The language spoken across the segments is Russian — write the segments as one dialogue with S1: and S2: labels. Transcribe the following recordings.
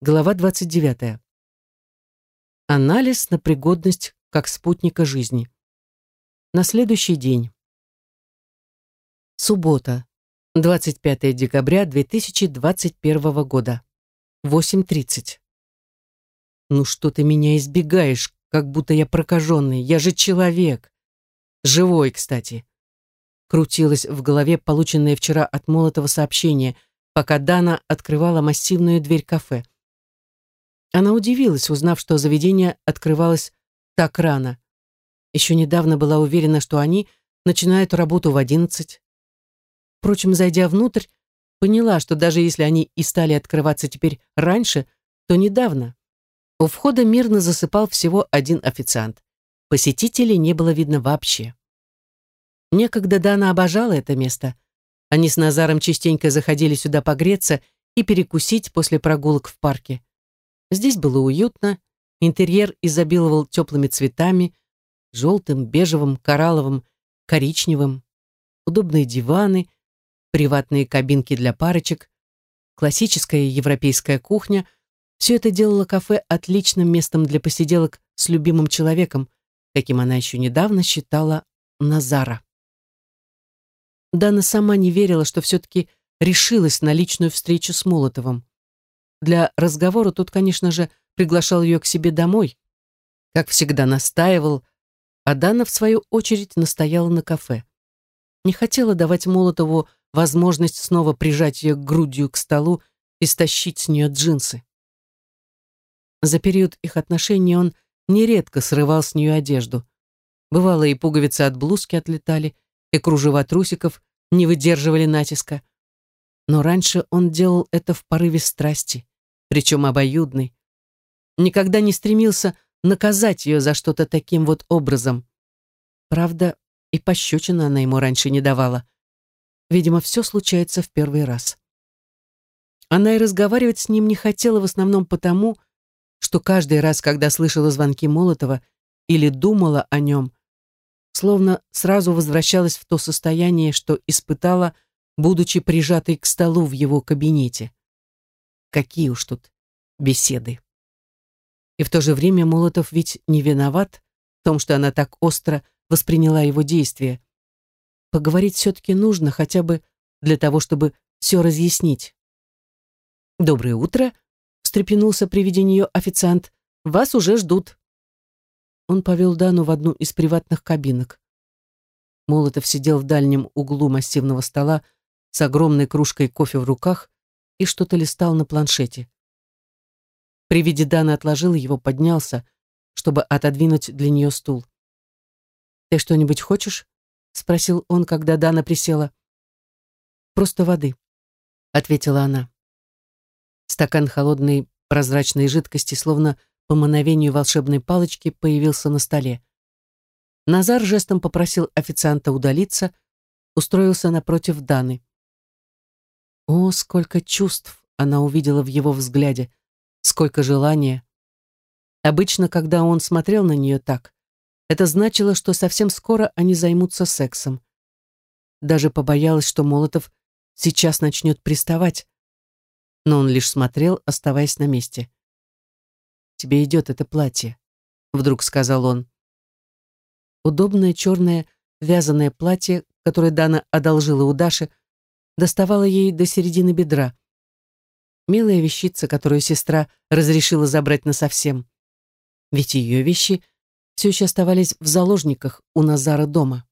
S1: Глава 29. Анализ на пригодность как спутника жизни. На следующий день. Суббота, 25 декабря 2021 года. 8.30. Ну что ты меня избегаешь, как будто я прокаженный? Я же человек. Живой, кстати. Крутилось в голове полученное вчера от Молотова сообщение, пока Дана открывала массивную дверь кафе. Она удивилась, узнав, что заведение открывалось так рано. Еще недавно была уверена, что они начинают работу в одиннадцать. Впрочем, зайдя внутрь, поняла, что даже если они и стали открываться теперь раньше, то недавно. У входа мирно засыпал всего один официант. Посетителей не было видно вообще. Некогда Дана обожала это место. Они с Назаром частенько заходили сюда погреться и перекусить после прогулок в парке. Здесь было уютно, интерьер изобиловал теплыми цветами, желтым, бежевым, коралловым, коричневым, удобные диваны, приватные кабинки для парочек, классическая европейская кухня — все это делало кафе отличным местом для посиделок с любимым человеком, каким она еще недавно считала Назара. Дана сама не верила, что все-таки решилась на личную встречу с Молотовым. Для разговора тот, конечно же, приглашал ее к себе домой. Как всегда настаивал, а Дана, в свою очередь, настояла на кафе. Не хотела давать Молотову возможность снова прижать ее грудью к столу и стащить с нее джинсы. За период их отношений он нередко срывал с нее одежду. Бывало, и пуговицы от блузки отлетали, и кружева трусиков не выдерживали натиска. Но раньше он делал это в порыве страсти, причем обоюдной. Никогда не стремился наказать ее за что-то таким вот образом. Правда, и пощечина она ему раньше не давала. Видимо, все случается в первый раз. Она и разговаривать с ним не хотела в основном потому, что каждый раз, когда слышала звонки Молотова или думала о нем, словно сразу возвращалась в то состояние, что испытала, будучи прижатой к столу в его кабинете. Какие уж тут беседы. И в то же время Молотов ведь не виноват в том, что она так остро восприняла его действия. Поговорить все-таки нужно, хотя бы для того, чтобы все разъяснить. «Доброе утро», — встрепенулся при виде нее официант. «Вас уже ждут». Он повел Дану в одну из приватных кабинок. Молотов сидел в дальнем углу массивного стола с огромной кружкой кофе в руках и что-то листал на планшете. При виде Даны отложил его, поднялся, чтобы отодвинуть для нее стул. «Ты что-нибудь хочешь?» — спросил он, когда Дана присела. «Просто воды», — ответила она. Стакан холодной прозрачной жидкости, словно по мановению волшебной палочки, появился на столе. Назар жестом попросил официанта удалиться, устроился напротив Даны. О, сколько чувств она увидела в его взгляде, сколько желания. Обычно, когда он смотрел на нее так, это значило, что совсем скоро они займутся сексом. Даже побоялась, что Молотов сейчас начнет приставать, но он лишь смотрел, оставаясь на месте. «Тебе идет это платье», — вдруг сказал он. Удобное черное вязаное платье, которое Дана одолжила у Даши, доставало ей до середины бедра. Милая вещица, которую сестра разрешила забрать насовсем. Ведь ее вещи все еще оставались в заложниках у Назара дома.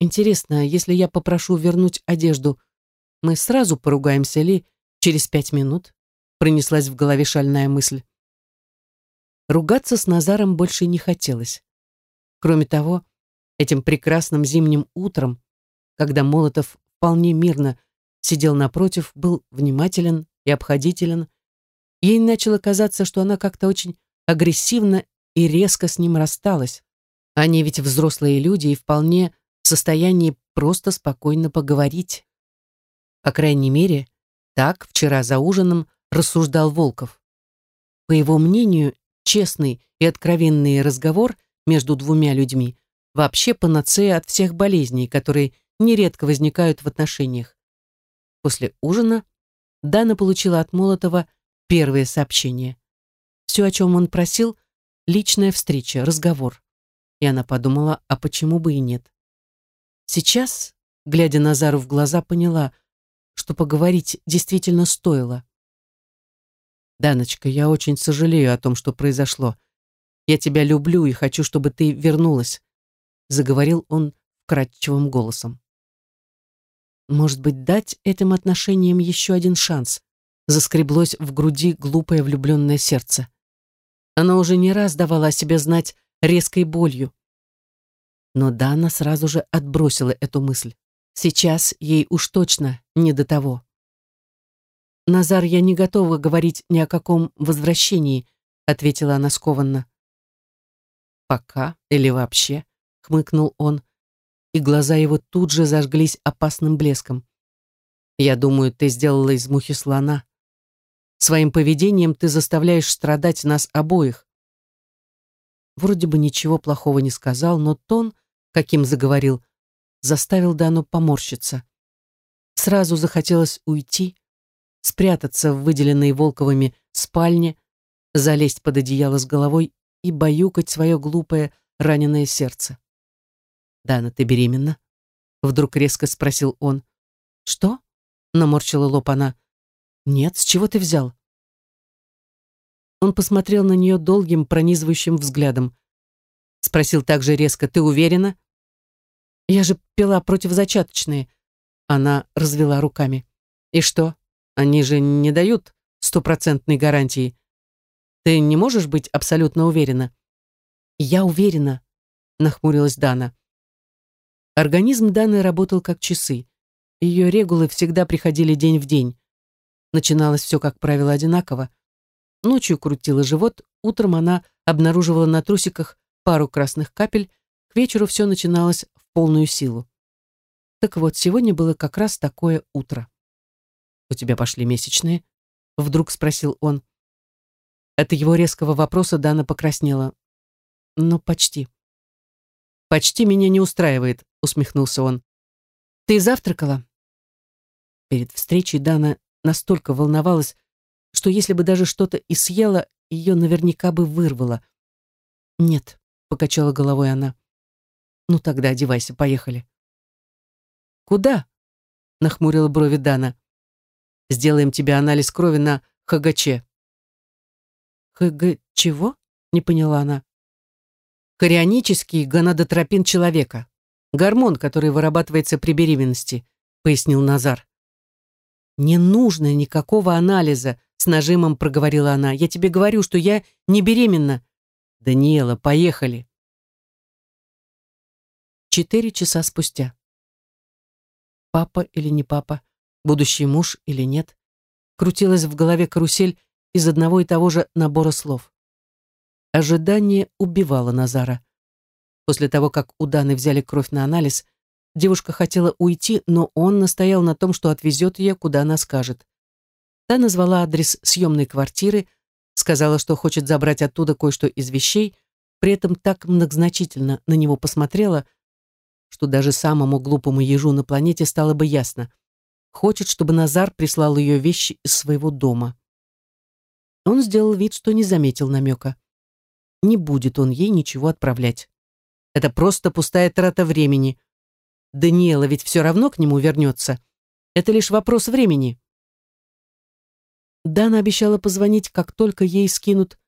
S1: Интересно, если я попрошу вернуть одежду, мы сразу поругаемся ли через пять минут? Пронеслась в голове шальная мысль. Ругаться с Назаром больше не хотелось. Кроме того, этим прекрасным зимним утром, когда Молотов вполне мирно сидел напротив, был внимателен и обходителен, ей начало казаться, что она как-то очень агрессивно и резко с ним рассталась. Они ведь взрослые люди и вполне в состоянии просто спокойно поговорить. По крайней мере, так вчера за ужином рассуждал Волков. По его мнению, честный и откровенный разговор между двумя людьми вообще панацея от всех болезней, которые нередко возникают в отношениях. После ужина Дана получила от Молотова первое сообщение. Все, о чем он просил, личная встреча, разговор. И она подумала, а почему бы и нет. Сейчас, глядя Назару в глаза, поняла, что поговорить действительно стоило. «Даночка, я очень сожалею о том, что произошло. Я тебя люблю и хочу, чтобы ты вернулась», заговорил он вкрадчивым голосом. Может быть, дать этим отношениям еще один шанс? Заскреблось в груди глупое влюбленное сердце. Она уже не раз давала о себе знать резкой болью. Но Дана сразу же отбросила эту мысль. Сейчас ей уж точно не до того. «Назар, я не готова говорить ни о каком возвращении», ответила она скованно. «Пока или вообще?» — хмыкнул он, и глаза его тут же зажглись опасным блеском. «Я думаю, ты сделала из мухи слона. Своим поведением ты заставляешь страдать нас обоих». Вроде бы ничего плохого не сказал, но тон, каким заговорил, заставил Дану поморщиться. Сразу захотелось уйти, спрятаться в выделенной Волковыми спальне, залезть под одеяло с головой и баюкать свое глупое раненое сердце. «Дана, ты беременна?» Вдруг резко спросил он. «Что?» — наморщила лоб она. «Нет, с чего ты взял?» Он посмотрел на нее долгим пронизывающим взглядом. Спросил также резко, «Ты уверена?» «Я же пила противозачаточные». Она развела руками. «И что?» Они же не дают стопроцентной гарантии. Ты не можешь быть абсолютно уверена? Я уверена, нахмурилась Дана. Организм Даны работал как часы. Ее регулы всегда приходили день в день. Начиналось все, как правило, одинаково. Ночью крутила живот, утром она обнаруживала на трусиках пару красных капель, к вечеру все начиналось в полную силу. Так вот, сегодня было как раз такое утро. «У тебя пошли месячные?» — вдруг спросил он. От его резкого вопроса Дана покраснела. «Ну, почти». «Почти меня не устраивает», — усмехнулся он. «Ты завтракала?» Перед встречей Дана настолько волновалась, что если бы даже что-то и съела, ее наверняка бы вырвало. «Нет», — покачала головой она. «Ну тогда одевайся, поехали». «Куда?» — нахмурила брови Дана. Сделаем тебе анализ крови на ХГЧ». «ХГ чего?» — не поняла она. «Хорионический гонадотропин человека. Гормон, который вырабатывается при беременности», — пояснил Назар. «Не нужно никакого анализа», — с нажимом проговорила она. «Я тебе говорю, что я не беременна». «Даниэла, поехали». Четыре часа спустя. Папа или не папа? будущий муж или нет, крутилась в голове карусель из одного и того же набора слов. Ожидание убивало Назара. После того, как у Даны взяли кровь на анализ, девушка хотела уйти, но он настоял на том, что отвезет ее, куда она скажет. Та назвала адрес съемной квартиры, сказала, что хочет забрать оттуда кое-что из вещей, при этом так многозначительно на него посмотрела, что даже самому глупому ежу на планете стало бы ясно — Хочет, чтобы Назар прислал ее вещи из своего дома. Он сделал вид, что не заметил намека. Не будет он ей ничего отправлять. Это просто пустая трата времени. Даниэла ведь все равно к нему вернется. Это лишь вопрос времени. Дана обещала позвонить, как только ей скинут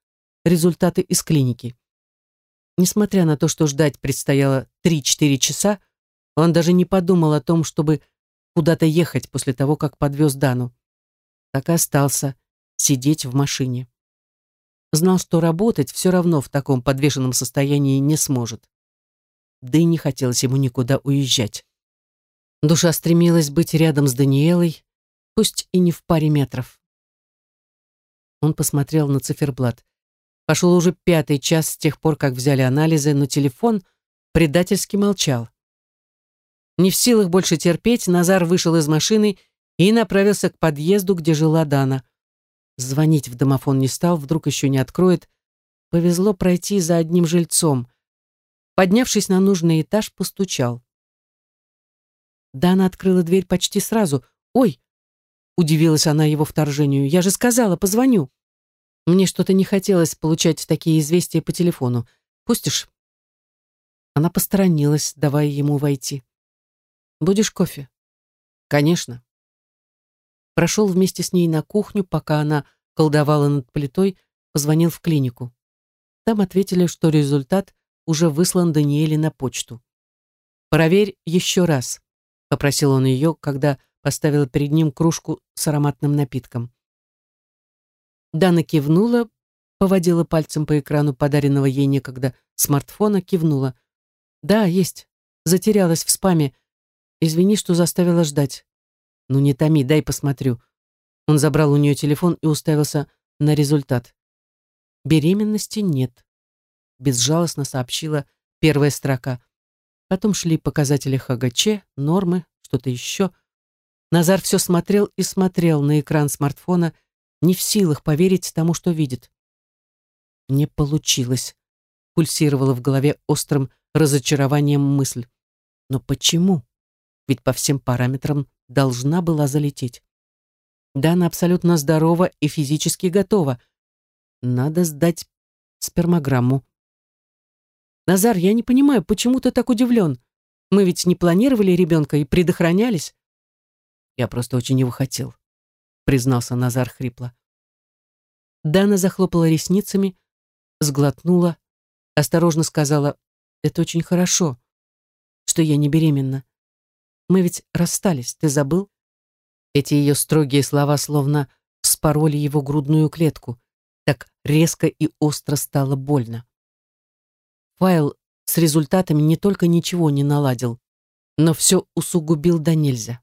S1: результаты из клиники. Несмотря на то, что ждать предстояло 3-4 часа, он даже не подумал о том, чтобы куда-то ехать после того, как подвез Дану. Так и остался сидеть в машине. Знал, что работать все равно в таком подвешенном состоянии не сможет. Да и не хотелось ему никуда уезжать. Душа стремилась быть рядом с Даниэлой, пусть и не в паре метров. Он посмотрел на циферблат. Пошел уже пятый час с тех пор, как взяли анализы, но телефон предательски молчал. Не в силах больше терпеть, Назар вышел из машины и направился к подъезду, где жила Дана. Звонить в домофон не стал, вдруг еще не откроет. Повезло пройти за одним жильцом. Поднявшись на нужный этаж, постучал. Дана открыла дверь почти сразу. «Ой!» Удивилась она его вторжению. «Я же сказала, позвоню». Мне что-то не хотелось получать такие известия по телефону. Пустишь?» Она посторонилась, давая ему войти. «Будешь кофе?» «Конечно». Прошел вместе с ней на кухню, пока она колдовала над плитой, позвонил в клинику. Там ответили, что результат уже выслан Даниэле на почту. «Проверь еще раз», — попросил он ее, когда поставила перед ним кружку с ароматным напитком. Дана кивнула, поводила пальцем по экрану подаренного ей некогда смартфона, кивнула. «Да, есть. Затерялась в спаме. Извини, что заставила ждать». «Ну не томи, дай посмотрю». Он забрал у нее телефон и уставился на результат. «Беременности нет», — безжалостно сообщила первая строка. Потом шли показатели ХГЧ, нормы, что-то еще — Назар все смотрел и смотрел на экран смартфона, не в силах поверить тому, что видит. Не получилось. Пульсировала в голове острым разочарованием мысль. Но почему? Ведь по всем параметрам должна была залететь. Да, она абсолютно здорова и физически готова. Надо сдать спермограмму. Назар, я не понимаю, почему ты так удивлен? Мы ведь не планировали ребенка и предохранялись. Я просто очень его хотел, признался Назар хрипло. Дана захлопала ресницами, сглотнула, осторожно сказала, «Это очень хорошо, что я не беременна. Мы ведь расстались, ты забыл?» Эти ее строгие слова словно вспороли его грудную клетку. Так резко и остро стало больно. Файл с результатами не только ничего не наладил, но все усугубил до нельзя.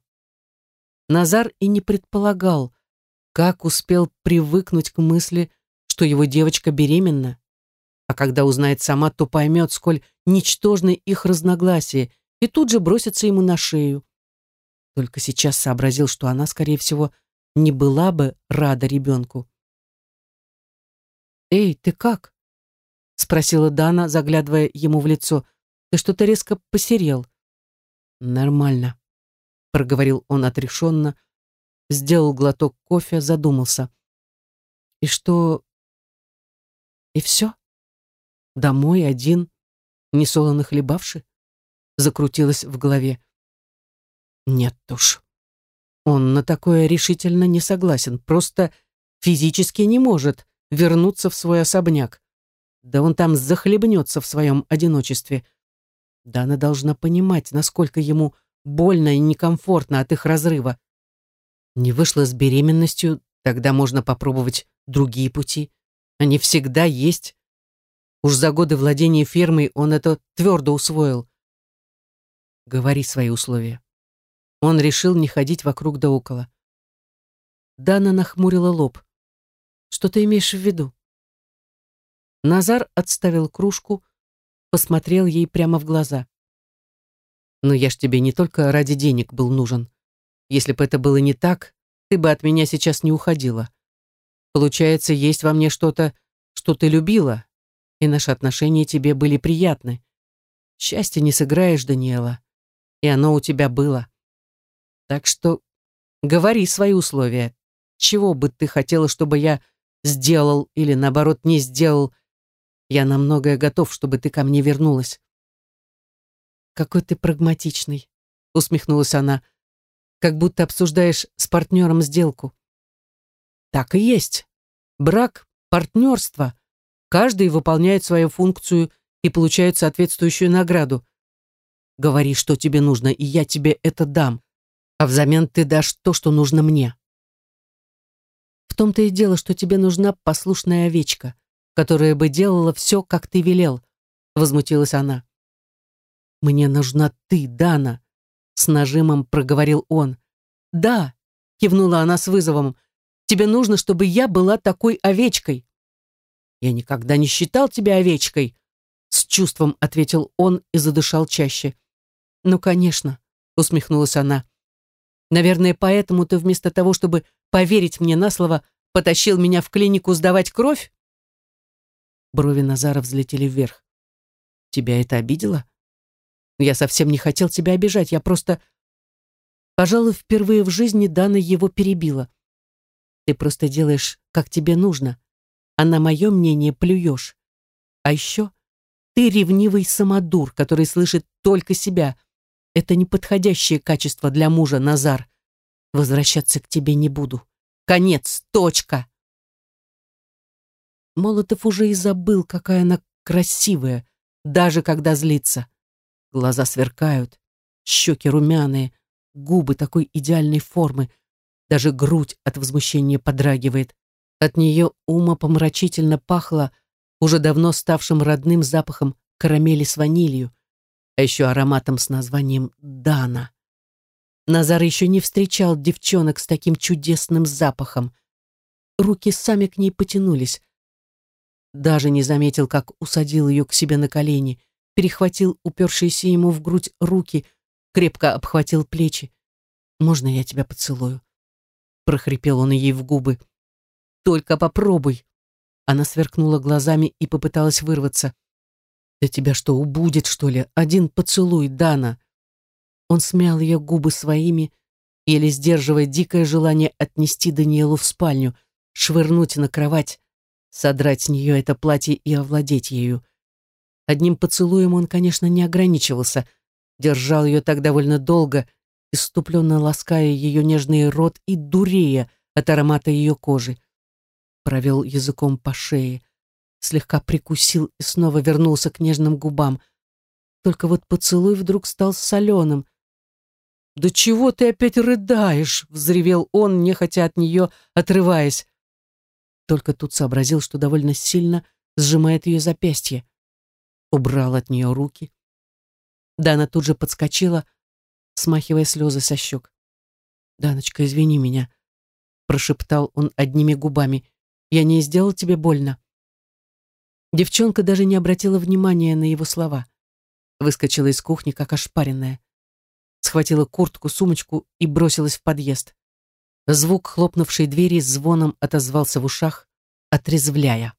S1: Назар и не предполагал, как успел привыкнуть к мысли, что его девочка беременна. А когда узнает сама, то поймет, сколь ничтожны их разногласия, и тут же бросится ему на шею. Только сейчас сообразил, что она, скорее всего, не была бы рада ребенку. «Эй, ты как?» — спросила Дана, заглядывая ему в лицо. «Ты что-то резко посерел». «Нормально», проговорил он отрешенно, сделал глоток кофе, задумался. И что? И все? Домой один, несолоно хлебавши? Закрутилось в голове. Нет уж. Он на такое решительно не согласен, просто физически не может вернуться в свой особняк. Да он там захлебнется в своем одиночестве. Да она должна понимать, насколько ему больно и некомфортно от их разрыва. Не вышло с беременностью, тогда можно попробовать другие пути. Они всегда есть. Уж за годы владения фермой он это твердо усвоил. Говори свои условия. Он решил не ходить вокруг да около. Дана нахмурила лоб. Что ты имеешь в виду? Назар отставил кружку, посмотрел ей прямо в глаза. Но я ж тебе не только ради денег был нужен. Если бы это было не так, ты бы от меня сейчас не уходила. Получается, есть во мне что-то, что ты любила, и наши отношения тебе были приятны. Счастье не сыграешь, Даниэла, и оно у тебя было. Так что говори свои условия. Чего бы ты хотела, чтобы я сделал или, наоборот, не сделал? Я на многое готов, чтобы ты ко мне вернулась. «Какой ты прагматичный», — усмехнулась она, «как будто обсуждаешь с партнером сделку». «Так и есть. Брак — партнерство. Каждый выполняет свою функцию и получает соответствующую награду. Говори, что тебе нужно, и я тебе это дам, а взамен ты дашь то, что нужно мне». В том-то и дело, что тебе нужна послушная овечка, которая бы делала все, как ты велел, возмутилась она. «Мне нужна ты, Дана», — с нажимом проговорил он. «Да», — кивнула она с вызовом, «тебе нужно, чтобы я была такой овечкой». «Я никогда не считал тебя овечкой», — с чувством ответил он и задышал чаще. «Ну, конечно», — усмехнулась она. «Наверное, поэтому ты вместо того, чтобы поверить мне на слово, потащил меня в клинику сдавать кровь?» Брови Назара взлетели вверх. «Тебя это обидело?» Я совсем не хотел тебя обижать, я просто... Пожалуй, впервые в жизни Дана его перебила. Ты просто делаешь, как тебе нужно, а на мое мнение плюешь. А еще ты ревнивый самодур, который слышит только себя. Это неподходящее качество для мужа, Назар. Возвращаться к тебе не буду. Конец, точка. Молотов уже и забыл, какая она красивая, даже когда злится. Глаза сверкают, щеки румяные, губы такой идеальной формы, даже грудь от возмущения подрагивает. От нее умопомрачительно пахло уже давно ставшим родным запахом карамели с ванилью, а еще ароматом с названием «Дана». Назар еще не встречал девчонок с таким чудесным запахом. Руки сами к ней потянулись. Даже не заметил, как усадил ее к себе на колени, перехватил упершиеся ему в грудь руки, крепко обхватил плечи. «Можно я тебя поцелую?» прохрипел он ей в губы. «Только попробуй!» Она сверкнула глазами и попыталась вырваться. «Да тебя что, убудет, что ли? Один поцелуй, Дана!» Он смял ее губы своими, еле сдерживая дикое желание отнести Даниэлу в спальню, швырнуть на кровать, содрать с нее это платье и овладеть ею. Одним поцелуем он, конечно, не ограничивался, держал ее так довольно долго, иступленно лаская ее нежный рот и дурея от аромата ее кожи. Провел языком по шее, слегка прикусил и снова вернулся к нежным губам. Только вот поцелуй вдруг стал соленым. «Да чего ты опять рыдаешь?» — взревел он, нехотя от нее, отрываясь. Только тут сообразил, что довольно сильно сжимает ее запястье. Убрал от нее руки. Дана тут же подскочила, смахивая слезы со щек. «Даночка, извини меня», — прошептал он одними губами. «Я не сделал тебе больно». Девчонка даже не обратила внимания на его слова. Выскочила из кухни, как ошпаренная. Схватила куртку, сумочку и бросилась в подъезд. Звук хлопнувшей двери звоном отозвался в ушах, отрезвляя.